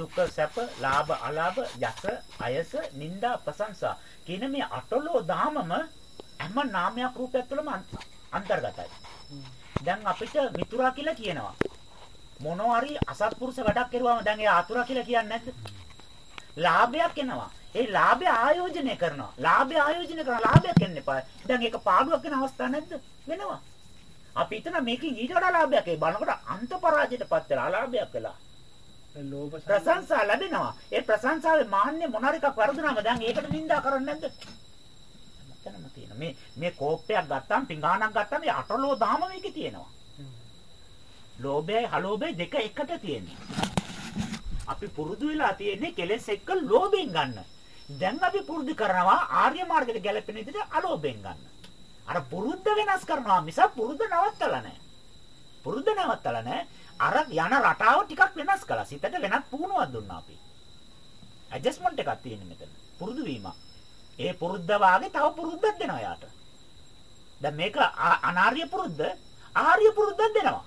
දුක්ඛ සැප ලාභ අලාභ යස අයස නිന്ദා ප්‍රශංසා කියන මේ අටලෝ දාමම හැම නාමයක් රූපයක් තුළම අන්තර්ගතයි. දැන් අපිට මිතුරා කියලා කියනවා. මොනවා හරි අසත්පුරුෂ වැඩක් කරුවාම දැන් ඒ ආතුරා කියලා කියන්නේ නැද්ද? ලාභයක් එනවා. ඒ ලාභය ආයෝජනය කරනවා. ලාභය ආයෝජනය කරන ලාභයක් එන්න එපා. දැන් ඒක පාඩුවක් වෙන අවස්ථා නැද්ද? වෙනවා. අපි හිතන මේකෙන් ඊට වඩා ලාභයක් ඒ බලනකොට අන්ත පරාජයටපත් වෙලා අලාභයක් වෙලා. ලෝභ ප්‍රශංසා ලැබෙනවා. ඒ ප්‍රශංසාවේ මාන්නේ මොනාර එකක් වර්ධනම දැන් ඒකට නිඳා කරන්නේ නැද්ද? එතනම තියෙන. මේ මේ කෝප්පයක් ගත්තාම පිඟානක් ගත්තාම මේ අටලෝ දාම මේකේ තියෙනවා. ලෝභයයි හලෝභයයි දෙක එකට තියෙනවා. අපි පුරුදු වෙලා තියෙන්නේ කෙලෙස් එක්ක ලෝභයෙන් ගන්න. දැන් අපි පුරුදු කරනවා ආර්ය මාර්ගයට ගැලපෙන විදිහට අලෝභයෙන් ගන්න. අර පුරුද්ද වෙනස් කරනවා මිස පුරුද්ද නවත්තලා නැහැ. පුරුද්ද නවත්තලා නැහැ. අර යන රටාව ටිකක් වෙනස් කළා. සිතට වෙනත් පුහුණුවක් දුන්නා අපි. ඇඩ්ජස්ට්මන්ට් එකක් තියෙන මෙතන. පුරුදු වීම. ඒ පුරුද්ද වාගේ තව පුරුද්දක් දෙනවා යාට. දැන් මේක අනාර්ය පුරුද්ද ආර්ය පුරුද්දක් දෙනවා.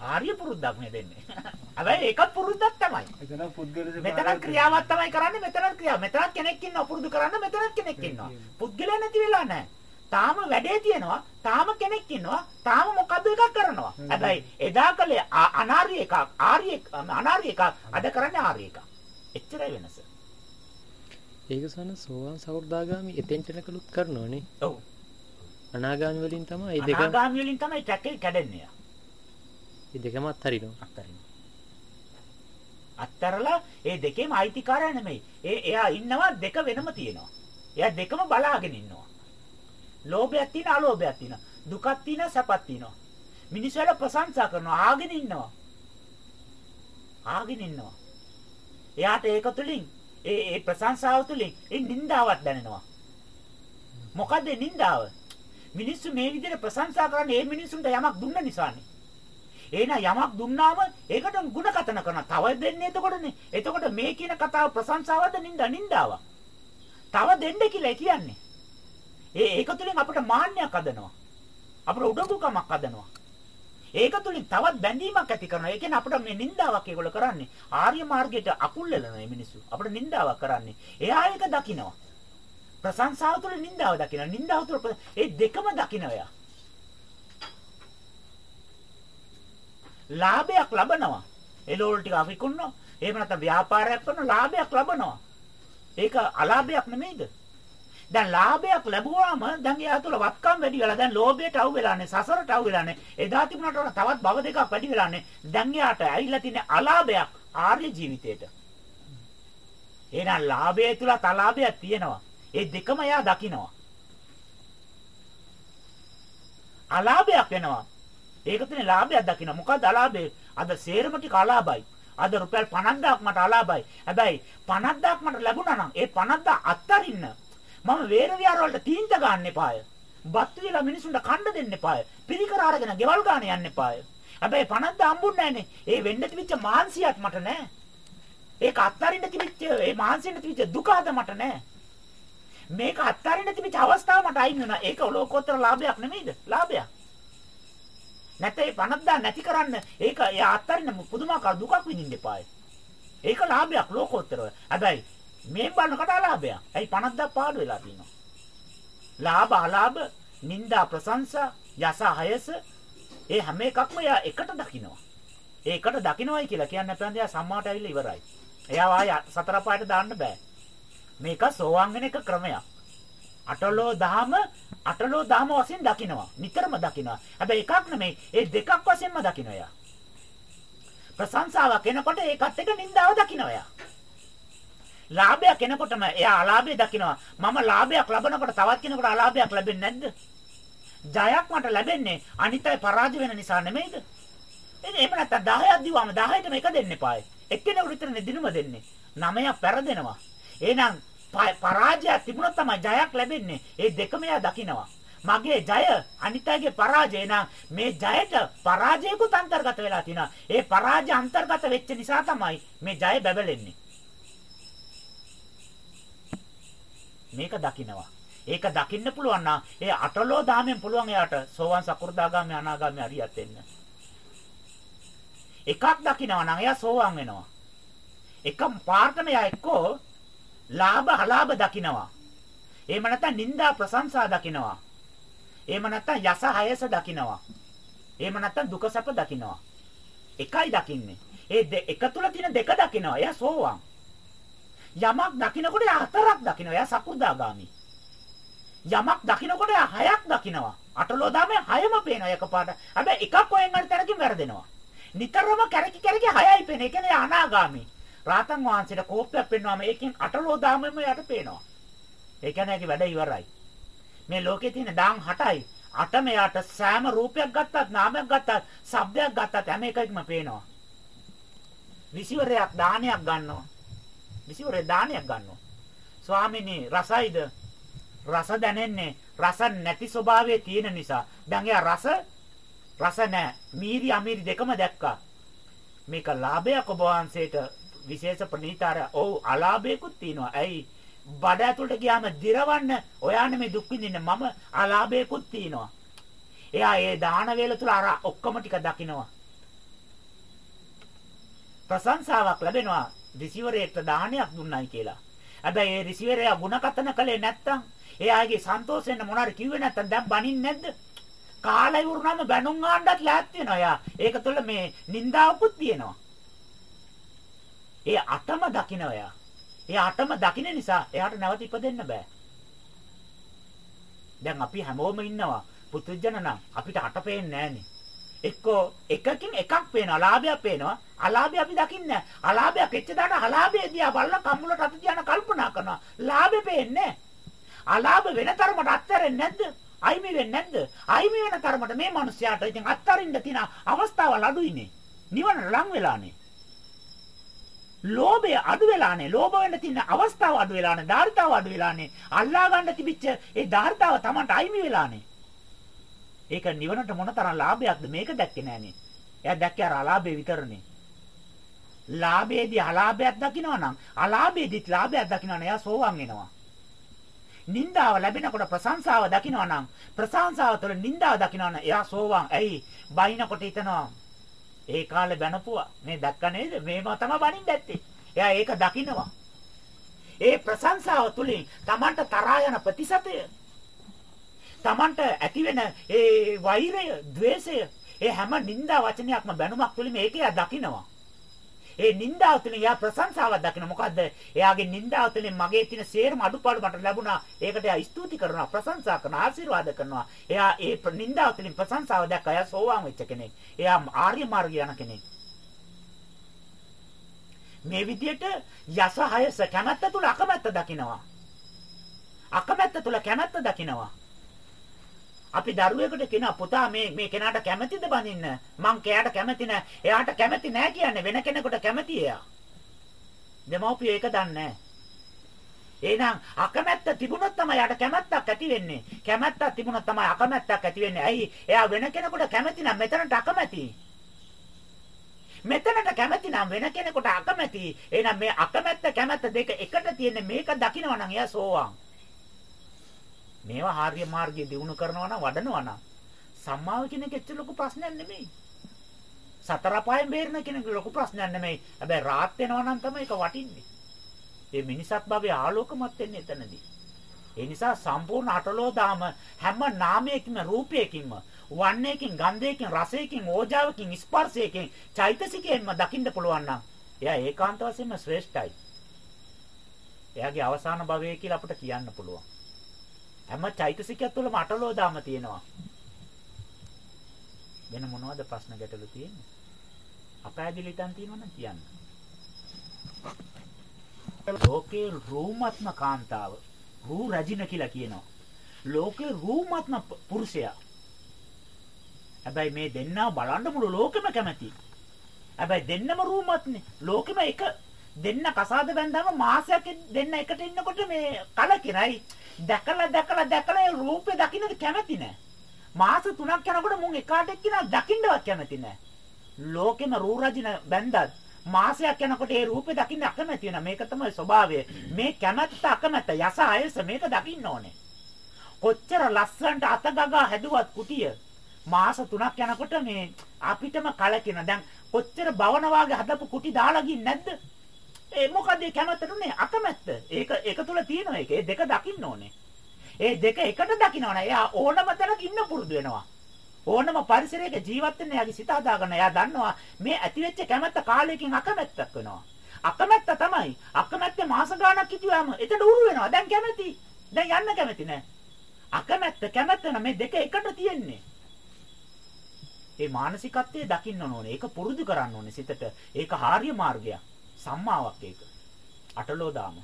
ආර්ය පුරුද්දක් නේ දෙන්නේ. හැබැයි ඒකත් පුරුද්දක් තමයි. එතන පුද්ගල මෙතන ක්‍රියාවක් තමයි කරන්නේ මෙතනත් ක්‍රියාව. මෙතනත් කෙනෙක් ඉන්නවා පුරුදු කරන්න මෙතනත් කෙනෙක් ඉන්නවා. පුද්ගලයා නැති වෙලා නැහැ. තාම වැඩේ තියෙනවා. තාම කෙනෙක් ඉන්නවා. තාම මොකද්ද එකක් කරනවා. හැබැයි එදා කලේ අනාර්ය එකක්, ආර්ය අනාර්ය එකක්, අද කරන්නේ ආර්ය එකක්. එච්චරයි වෙනස. ඒක සන සෝවාන් සෞර්දාගාමි එතෙන්ට එනකලුත් කරනවනේ. ඔව්. අනාගාමි වලින් තමයි ඒ දෙක අනාගාමි වලින් තමයි එක කැඩෙන්නේ. ඒ දෙකම අත්හරිනවා. අත්තරිනවා. අත්තරලා ඒ දෙකේම අයිතිකාරය නෙමෙයි. ඒ එයා ඉන්නවා දෙක වෙනම තියෙනවා. එයා දෙකම බලාගෙන ඉන්නවා. ලෝභයක් තියෙන අලෝභයක් තියෙන. දුකක් තියෙන සැපක් තියෙනවා. මිනිස්සු වල ප්‍රශංසා කරනවා ආගෙන ඉන්නවා. ආගෙන ඉන්නවා. එයාට ඒක තුලින් ඒ ඒ ප්‍රශංසාව තුලින් ඒ නින්දාවක් දැනෙනවා. මොකද නින්දාව? මිනිස්සු මේ විදිහට ප්‍රශංසා කරන්නේ ඒ මිනිස්සුන්ට යමක් දුන්න නිසානේ. එහෙනම් යමක් දුන්නාම ඒකට ಗುಣකතන කරනවා. තව දෙන්නේ එතකොටනේ. එතකොට මේ කියන කතාව ප්‍රශංසාවක්ද නින්දා නින්දාවක්. තව දෙන්න කියලා කියන්නේ. ඒ ඒක තුළින් අපිට මාන්නයක් හදනවා. අපිට උඩඟුකමක් හදනවා. ඒක තුළින් තවත් බැඳීමක් ඇති කරනවා. ඒ කියන්නේ අපිට මේ නින්දාවක් ඒගොල්ලෝ කරන්නේ. ආර්ය මාර්ගයට අකුල් වෙලනවා මේ මිනිස්සු. අපිට නින්දාවක් කරන්නේ. එයා ඒක දකිනවා. ප්‍රශංසාව තුළ නින්දාව දකිනවා. නින්දාව තුළ ඒ දෙකම දකිනවා එයා. ලාභයක් ලබනවා. එළවලු ටික අවිකුණනවා. එහෙම නැත්නම් ව්‍යාපාරයක් කරන ලාභයක් ලබනවා. ඒක අලාභයක් නෙමෙයිද? දැන් ලාභයක් ලැබුවාම දැන් එයා තුළ වත්කම් වැඩි වෙලා දැන් ලෝභයට අවු වෙලානේ සසරට අවු වෙලානේ එදා තිබුණාට වඩා තවත් භව දෙකක් වැඩි වෙලානේ දැන් එයාට ඇවිල්ලා තියෙන අලාභයක් ආර්ය ජීවිතේට එහෙනම් ලාභය තුලත් අලාභයක් තියෙනවා ඒ දෙකම එයා දකිනවා අලාභයක් වෙනවා ඒක තියෙන ලාභයක් දකින්න. මොකද අලාභේ? අද සේරම ටික අලාභයි. අද රුපියල් 50000ක් මට අලාභයි. හැබැයි 50000ක් මට ලැබුණා නම් ඒ 50000 අත්තරින්න මම වේර විහාර වලට තීන්ත ගන්න එපාය. බත් විලා මිනිසුන්ට කන්න දෙන්න එපාය. පිරිකර අරගෙන ගෙවල් ගන්න යන්න එපාය. හැබැයි 50000 හම්බුන්නේ නැහනේ. ඒ වෙන්න තිබිච්ච මාන්සියක් මට නැහැ. ඒක අත්තරින්න තිබිච්ච ඒ මාන්සියෙන් තිබිච්ච දුක අද මට නැහැ. මේක අත්තරින්න තිබිච්ච අවස්ථාව මට අයින් වෙනවා. ඒක ලෝකෝත්තර ලාභයක් නෙමෙයිද? ලාභයක්. නැත්නම් 50000 නැති කරන්න ඒක එයා අත්තරින්න පුදුමාකාර දුකක් විඳින්න එපායි. ඒක ලාභයක් ලෝකෝත්තරව. හැබැයි මේ බලනකොට අලාභයක්. ඇයි 50000 පාඩු වෙලා තියෙනවා. ලාභ අලාභ, නිന്ദා ප්‍රශංසා, යස හයස ඒ හැම එකක්ම එයා එකට දකිනවා. ඒකට දකින්නවයි කියලා කියන්නේ නැත්නම් එයා සම්මාට ඇවිල්ලා ඉවරයි. එයා ආය සතර පායට දාන්න බෑ. මේක සෝවාන් වෙන එක ක්‍රමයක්. අටලෝ දහම අටලෝ දහම වශයෙන් දකිනවා. නිතරම දකිනවා. හැබැයි එකක් නෙමෙයි. ඒ දෙකක් වශයෙන්ම දකිනවා එයා. ප්‍රශංසාවක් එනකොට ඒකත් එක නින්දාව දකිනවා එයා. ලාභයක් එනකොටම එයා අලාභය දකිනවා. මම ලාභයක් ලබනකොට තවත් කෙනෙකුට අලාභයක් ලැබෙන්නේ නැද්ද? ජයක් මට ලැබෙන්නේ අනිත් අය පරාජය වෙන නිසා නෙමෙයිද? එනේ එහෙම නැත්නම් 10ක් දිවම 10ටම එක දෙන්න එපායි. එක්කෙනෙකුට විතරනේ දිනුම දෙන්නේ. 9ක් පෙරදෙනවා. එහෙනම් පරාජයක් තිබුණොත් තමයි ජයක් ලැබෙන්නේ. ඒ දෙකම එයා දකිනවා. මගේ ජය අනිත්‍යයේ පරාජය නම් මේ ජයට පරාජයකුත් අන්තර්ගත වෙලා තිනවා. ඒ පරාජය අන්තර්ගත වෙච්ච නිසා තමයි මේ ජය බැබලෙන්නේ. මේක දකිනවා. ඒක දකින්න පුළුවන් ඒ අටලෝ දාමෙන් පුළුවන් එයාට සෝවන් සකු르දාගාමි අනාගාමි අරියත් වෙන්න. එකක් දකිනවා නම් එයා සෝවන් වෙනවා. එක පාර්තන එයා එක්කෝ ලාභ අලාභ දකිනවා. එහෙම නැත්නම් නිന്ദා ප්‍රශංසා දකිනවා. එහෙම නැත්නම් යස හයස දකිනවා. එහෙම නැත්නම් දුක සැප දකිනවා. එකයි දකින්නේ. ඒ එක තුල තියෙන දෙක දකිනවා. එයා සෝවන්. යමක් දකිනකොට එයා හතරක් දකිනවා. එයා සකු르දාගාමි. යමක් දකිනකොට එයා හයක් දකිනවා. අටලෝ දාමේ හයම පේනවා එකපාරට. හැබැයි එකක් කොහෙන් හරි තැනකින් වැරදෙනවා. නිතරම කැරකි කැරකි හයයි පේන. ඒ කියන්නේ අනාගාමි. රාතන් වහන්සේට කෝප්පයක් පෙන්වුවාම ඒකෙන් අටලෝ දාමෙම යට පේනවා. ඒ කියන්නේ ඒකේ වැඩ ඉවරයි. මේ ලෝකේ තියෙන දාම් 8යි. අටම යට සෑම රූපයක් ගත්තත් නාමයක් ගත්තත් ශබ්දයක් ගත්තත් හැම එකකින්ම පේනවා. විසිවරයක් දානයක් ගන්නවා. විසිවරේ දානයක් ගන්නවා. ස්වාමිනේ රසයිද? රස දැනෙන්නේ රස නැති ස්වභාවයේ තියෙන නිසා. දැන් එයා රස රස නැහැ. මීරි අමීරි දෙකම දැක්කා. මේක ලාභයක් ඔබ වහන්සේට විශේෂ ප්‍රණීතාර. ඔව් අලාභයකුත් තියෙනවා. ඇයි? බඩ ඇතුළට ගියාම දිරවන්න ඔයා නෙමෙයි දුක් විඳින්නේ මම අලාභයකුත් තියෙනවා. එයා ඒ දාන වේල තුල අර ඔක්කොම ටික දකිනවා. ප්‍රශංසාවක් ලැබෙනවා රිසීවරයට දානයක් දුන්නයි කියලා. හැබැයි ඒ රිසීවරයා ಗುಣකතන කළේ නැත්තම් එයාගේ සන්තෝෂෙන්න මොනාර කිව්වේ නැත්තම් දැන් බනින්නේ නැද්ද? කාලය වුණාම බැනුම් ආණ්ඩත් ලෑස්ති වෙනවා යා. ඒක තුළ මේ නින්දාවකුත් තියෙනවා. ඒ අටම දකින්න එයා. ඒ අටම දකින්න නිසා එයාට නැවත ඉපදෙන්න බෑ. දැන් අපි හැමෝම ඉන්නවා. පුදුජන නම් අපිට අට පේන්නේ නෑනේ. එක්කෝ එකකින් එකක් පේනවා. අලාභයක් පේනවා. අලාභය අපි දකින්නේ අලාභයක් එච්ච දාට අලාභය දිහා බලලා කම්මුලට අත තියන කල්පනා කරනවා. ලාභෙ පේන්නේ අලාභ වෙන තරමට අත්හැරෙන්නේ නැද්ද? අයිමි වෙන්නේ නැද්ද? අයිමි වෙන තරමට මේ මිනිස්යාට ඉතින් අත්තරින්න තියෙන අවස්ථාවල් අඩුයිනේ. නිවන ලං වෙලානේ. ලෝභය අඩු වෙලානේ. ලෝභ වෙන්න තියෙන අවස්ථාව අඩු වෙලානේ. ධාර්තාව අඩු වෙලානේ. අල්ලා ගන්න තිබිච්ච ඒ ධාර්තාව Tamanට අයිමි වෙලානේ. ඒක නිවනට මොනතරම් ලාභයක්ද මේක දැක්කේ නෑනේ. එයා දැක්කේ අර අලාභේ විතරනේ. ලාභයේදී අලාභයක් දකිනවා නම් අලාභයේදීත් ලාභයක් දකිනවා නම් එයා සෝවන් වෙනවා. නින්දාව ලැබෙනකොට ප්‍රශංසාව දකිනවා නම් ප්‍රශංසාව තුළ නින්දාව දකිනවා නම් එයා සෝවන්. ඇයි? බයිනකොට හිතනවා ඒ කාලේ බැනපුවා. මේ දැක්ක නේද? මේව තමයි බණින් දැත්තේ. එයා ඒක දකිනවා. ඒ ප්‍රශංසාව තුලින් Tamanට තරහා යන ප්‍රතිශතය Tamanට ඇතිවෙන ඒ වෛරය, ద్వේෂය, ඒ හැම නිନ୍ଦා වචනයක්ම බැනුමක් තුලින් මේකේ දකිනවා. ඒ නින්දාව තුළින් එයා ප්‍රශංසාව දකින මොකද්ද? එයාගේ නින්දාව තුළින් මගේ තියෙන සේරම අඩුපාඩු මට ලැබුණා. ඒකට එයා ස්තුති කරනවා, ප්‍රශංසා කරනවා, ආශිර්වාද කරනවා. එයා ඒ නින්දාව තුළින් ප්‍රශංසාව දැක්ක එයා සෝවාන් වෙච්ච කෙනෙක්. එයා ආර්ය මාර්ගය යන කෙනෙක්. මේ විදිහට යස හයස කැමැත්ත තුල අකමැත්ත දකිනවා. අකමැත්ත තුල කැමැත්ත දකිනවා. අපි දරුවෙකුට කියනවා පුතා මේ මේ කෙනාට කැමැතිද බඳින්න? මං කෑට කැමැති නෑ. එයාට කැමැති නෑ කියන්නේ වෙන කෙනෙකුට කැමැති එයා. දෙමව්පියෝ ඒක දන්නේ නෑ. එහෙනම් අකමැත්ත තිබුණොත් තමයි යාට කැමැත්තක් ඇති වෙන්නේ. කැමැත්තක් තිබුණොත් තමයි අකමැත්තක් ඇති වෙන්නේ. ඇයි? එයා වෙන කෙනෙකුට කැමැති නම් මෙතනට අකමැති. මෙතනට කැමැති නම් වෙන කෙනෙකුට අකමැති. එහෙනම් මේ අකමැත්ත කැමැත්ත දෙක එකට තියෙන මේක දකිනවා නම් එයා සෝවාන්. මේවා ආර්ය මාර්ගයේ දිනු කරනවා නම් වඩනවා නම් සම්මාව කියන එක ඇත්තට ලොකු ප්‍රශ්නයක් නෙමෙයි. සතර පායෙන් බේරෙන කෙනෙක් ලොකු ප්‍රශ්නයක් නෙමෙයි. හැබැයි රාත් වෙනවා නම් තමයි ඒක වටින්නේ. ඒ මිනිසත් භවයේ ආලෝකමත් වෙන්නේ එතනදී. ඒ නිසා සම්පූර්ණ අටලෝ දාම හැම නාමයකින්ම රූපයකින්ම වන්නේකින් ගන්ධයකින් රසයකින් ඕජාවකින් ස්පර්ශයකින් චෛතසිකයෙන්ම දකින්න පුළුවන් නම් එයා ඒකාන්ත වශයෙන්ම ශ්‍රේෂ්ඨයි. එයාගේ අවසාන භවය කියලා අපිට කියන්න පුළුවන්. හැම චෛතසිකයක් තුළම අටලෝ දාම තියෙනවා. වෙන මොනවද ප්‍රශ්න ගැටලු තියෙන්නේ? අපෑදිලි තන් තියෙනවනම් කියන්න. ලෝකේ රූමත්ම කාන්තාව රූ රජින කියලා කියනවා. ලෝකේ රූමත්ම පුරුෂයා. හැබැයි මේ දෙන්නා බලන්න මුළු ලෝකෙම කැමති. හැබැයි දෙන්නම රූමත්නේ. ලෝකෙම එක දෙන්න කසාද බැන්දාම මාසයක් දෙන්න එකට ඉන්නකොට මේ කලකිරයි. දැකලා දැකලා දැකලා ඒ රූපේ දකින්නද කැමති නැහැ. මාස 3ක් යනකොට මුන් එකාට එක්කිනා දකින්නවත් කැමති නැහැ. ලෝකෙම රූ රජින බැන්දත් මාසයක් යනකොට ඒ රූපේ දකින්න අකමැති වෙනවා. මේක තමයි ස්වභාවය. මේ කැමැත්ත අකමැත්ත යස අයස මේක දකින්න ඕනේ. කොච්චර ලස්සනට අතගගා හැදුවත් කුටිය මාස 3ක් යනකොට මේ අපිටම කලකින. දැන් කොච්චර භවන වාගේ හදපු කුටි දාලා ගින් නැද්ද? ඒ මොකද ඒ කැමැත්තට උනේ අකමැත්ත. ඒක ඒක තුල තියෙන එක. ඒ දෙක දකින්න ඕනේ. ඒ දෙක එකට දකින්නවනේ. එයා ඕනම තැනක ඉන්න පුරුදු වෙනවා. ඕනම පරිසරයක ජීවත් වෙන්න එයාගේ සිත හදාගන්න. එයා දන්නවා මේ ඇතිවෙච්ච කැමැත්ත කාලයකින් අකමැත්තක් වෙනවා. අකමැත්ත තමයි. අකමැත්ත මාස ගාණක් හිටියාම එතන උරු වෙනවා. දැන් කැමැති. දැන් යන්න කැමැති නෑ. අකමැත්ත කැමැත්ත මේ දෙක එකට තියෙන්නේ. ඒ මානසිකත්වයේ දකින්න ඕනේ. ඒක පුරුදු කරන්න ඕනේ සිතට. ඒක ආර්ය මාර්ගයක්. සම්මාවක් ඒක. අටලෝ දාම.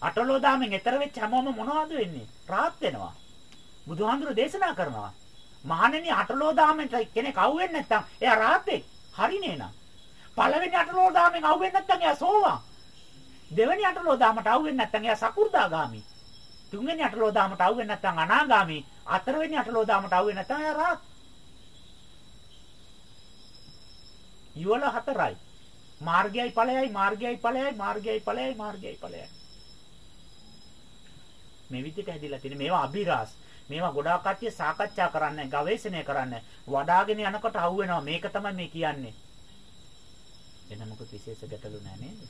අටලෝ දාමෙන් ඈතර වෙච්ච හැමෝම මොනවද වෙන්නේ? රාත් වෙනවා. බුදුහාඳුර දේශනා කරනවා. මහණෙනි අටලෝ දාමෙන් කෙනෙක් අහුවෙන්නේ නැත්තම් එයා රාතේ හරිනේ නං. පළවෙනි අටලෝ දාමෙන් අහුවෙන්නේ නැත්තම් එයා සෝවා. දෙවෙනි අටලෝ දාමට අහුවෙන්නේ නැත්තම් එයා සකු르දාගාමි. තුන්වෙනි අටලෝ දාමට අහුවෙන්නේ නැත්තම් අනාගාමි. හතරවෙනි අටලෝ දාමට අහුවෙන්නේ නැත්තම් එයා රාත්. යුවල හතරයි. මාර්ගයයි ඵලයයි මාර්ගයයි ඵලයයි මාර්ගයයි ඵලයයි මාර්ගයයි ඵලයයි. මේ විදිහට හැදිලා තියෙන මේවා අභිරහස්. මේවා ගොඩාක් කට්ටිය සාකච්ඡා කරන්නේ, ගවේෂණය කරන්නේ. වඩාගෙන යනකොට අහුවෙනවා මේක තමයි මේ කියන්නේ. එන මොකද විශේෂ ගැටලු නැහැ නේද?